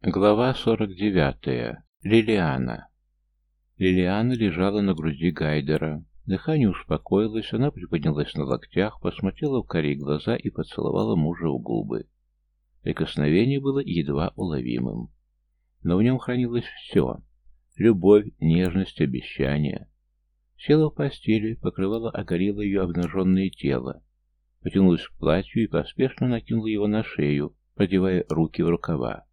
Глава 49. Лилиана. Лилиана лежала на груди Гайдера. Дыхание успокоилось, она приподнялась на локтях, посмотрела в корей глаза и поцеловала мужа в губы. Прикосновение было едва уловимым. Но в нем хранилось все — любовь, нежность, обещание. Села в постели, покрывала огорело ее обнаженное тело, потянулась к платью и поспешно накинула его на шею, продевая руки в рукава.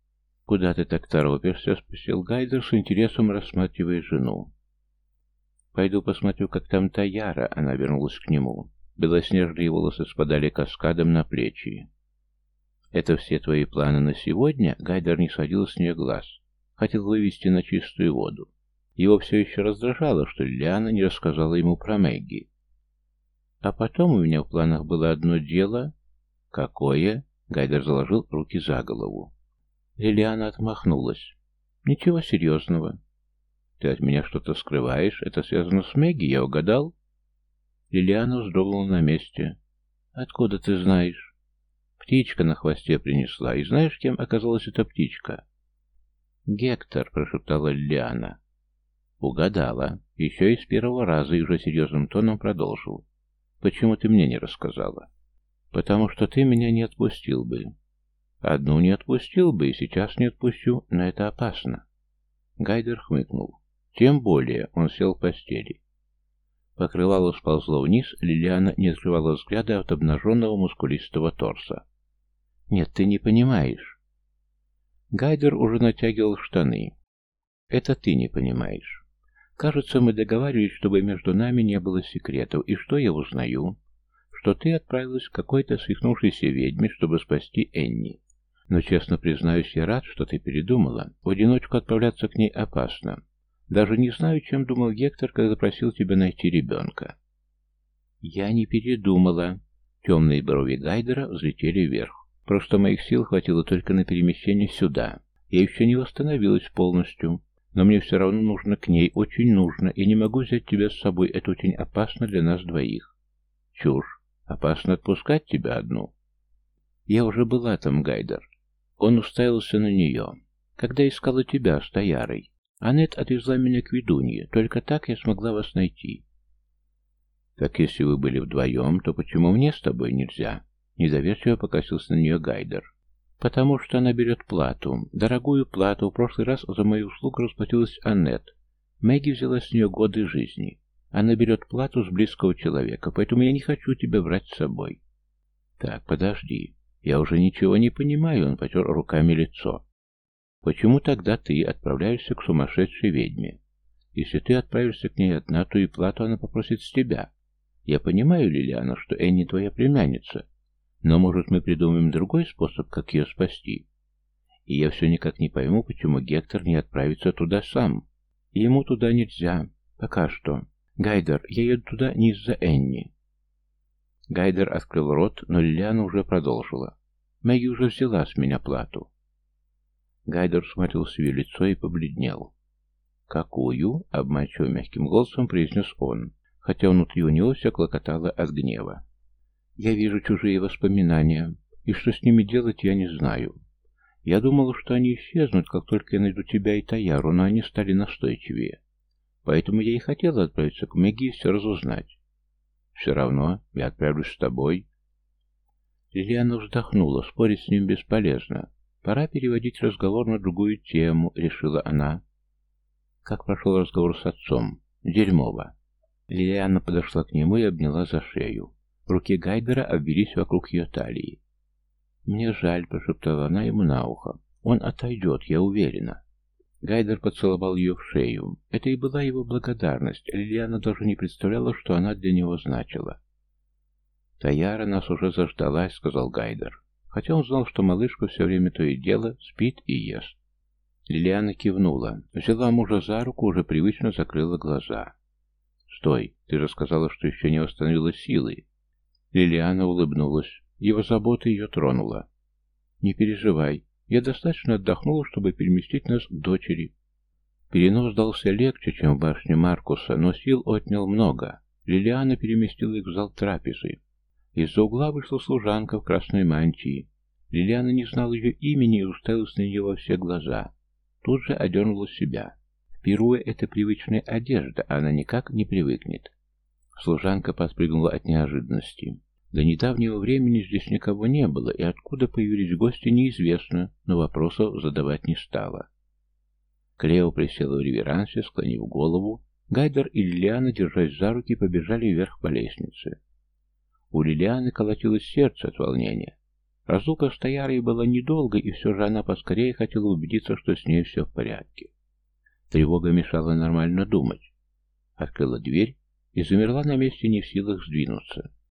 «Куда ты так торопишься?» — спросил Гайдер с интересом, рассматривая жену. «Пойду посмотрю, как там Таяра», — она вернулась к нему. Белоснежные волосы спадали каскадом на плечи. «Это все твои планы на сегодня?» Гайдер не сводил с нее глаз. Хотел вывести на чистую воду. Его все еще раздражало, что Лиана не рассказала ему про Мэгги. А потом у меня в планах было одно дело. Какое? Гайдер заложил руки за голову. Лилиана отмахнулась. Ничего серьезного. Ты от меня что-то скрываешь? Это связано с Мэгги, я угадал? Лилиана вздрогнула на месте. Откуда ты знаешь? Птичка на хвосте принесла. И знаешь, кем оказалась эта птичка? Гектор, прошептала Лилиана. Угадала. Еще и с первого раза и уже серьезным тоном продолжил. Почему ты мне не рассказала? Потому что ты меня не отпустил бы. Одну не отпустил бы и сейчас не отпущу, но это опасно. Гайдер хмыкнул. Тем более он сел в постели. Покрывало сползло вниз, Лилиана не открывала взгляда от обнаженного мускулистого торса. «Нет, ты не понимаешь». Гайдер уже натягивал штаны. «Это ты не понимаешь. Кажется, мы договаривались, чтобы между нами не было секретов. И что я узнаю? Что ты отправилась к какой-то свихнувшейся ведьме, чтобы спасти Энни. Но, честно признаюсь, я рад, что ты передумала. В одиночку отправляться к ней опасно. Даже не знаю, чем думал Гектор, когда просил тебя найти ребенка. Я не передумала. Темные брови Гайдера взлетели вверх. Просто моих сил хватило только на перемещение сюда. Я еще не восстановилась полностью. Но мне все равно нужно к ней, очень нужно, и не могу взять тебя с собой, это очень опасно для нас двоих. Чушь. Опасно отпускать тебя одну. Я уже была там, Гайдер. Он уставился на нее. Когда искала тебя с Таярой. Аннет отвезла меня к ведунье, только так я смогла вас найти. Так если вы были вдвоем, то почему мне с тобой нельзя? Недоверчиво покосился на нее Гайдер. Потому что она берет плату. Дорогую плату. В прошлый раз за мою услугу расплатилась Аннет. Мэгги взяла с нее годы жизни. Она берет плату с близкого человека, поэтому я не хочу тебя брать с собой. Так, подожди. Я уже ничего не понимаю, он потер руками лицо. Почему тогда ты отправляешься к сумасшедшей ведьме? Если ты отправишься к ней одна, то и плату она попросит с тебя. Я понимаю, Лилиана, что Энни твоя племянница, но, может, мы придумаем другой способ, как ее спасти? И я все никак не пойму, почему Гектор не отправится туда сам. ему туда нельзя. Пока что. Гайдер, я еду туда не из-за Энни. Гайдер открыл рот, но Лилиана уже продолжила. Мэгги уже взяла с меня плату. Гайдер смотрел в лицо и побледнел. «Какую?» — обманчиво мягким голосом произнес он, хотя внутри у него все клокотало от гнева. Я вижу чужие воспоминания, и что с ними делать, я не знаю. Я думала, что они исчезнут, как только я найду тебя и Таяру, но они стали настойчивее. Поэтому я и хотела отправиться к Меги и все разузнать. Все равно я отправлюсь с тобой. Лилиана вздохнула, спорить с ним бесполезно. Пора переводить разговор на другую тему, решила она. Как прошел разговор с отцом? Дерьмово. Лилиана подошла к нему и обняла за шею. Руки Гайдера обвелись вокруг ее талии. «Мне жаль», — прошептала она ему на ухо. «Он отойдет, я уверена». Гайдер поцеловал ее в шею. Это и была его благодарность. Лилиана даже не представляла, что она для него значила. «Таяра нас уже заждалась», — сказал Гайдер. Хотя он знал, что малышка все время то и дело спит и ест. Лилиана кивнула, взяла мужа за руку, уже привычно закрыла глаза. «Стой, ты же сказала, что еще не восстановила силы». Лилиана улыбнулась. Его забота ее тронула. «Не переживай. Я достаточно отдохнула, чтобы переместить нас к дочери». Перенос дался легче, чем в башне Маркуса, но сил отнял много. Лилиана переместила их в зал трапезы. Из-за угла вышла служанка в красной мантии. Лилиана не знала ее имени и уставилась на нее во все глаза. Тут же одернула себя. В Перуе это привычная одежда, она никак не привыкнет. Служанка подпрыгнула от неожиданности. До недавнего времени здесь никого не было, и откуда появились гости, неизвестно, но вопросов задавать не стала. Клео присела в реверансе, склонив голову. Гайдер и Лилиана, держась за руки, побежали вверх по лестнице. У Лилианы колотилось сердце от волнения. Разлука с Таярой была недолгой, и все же она поскорее хотела убедиться, что с ней все в порядке. Тревога мешала нормально думать. Открыла дверь и замерла на месте не в силах сдвинуться.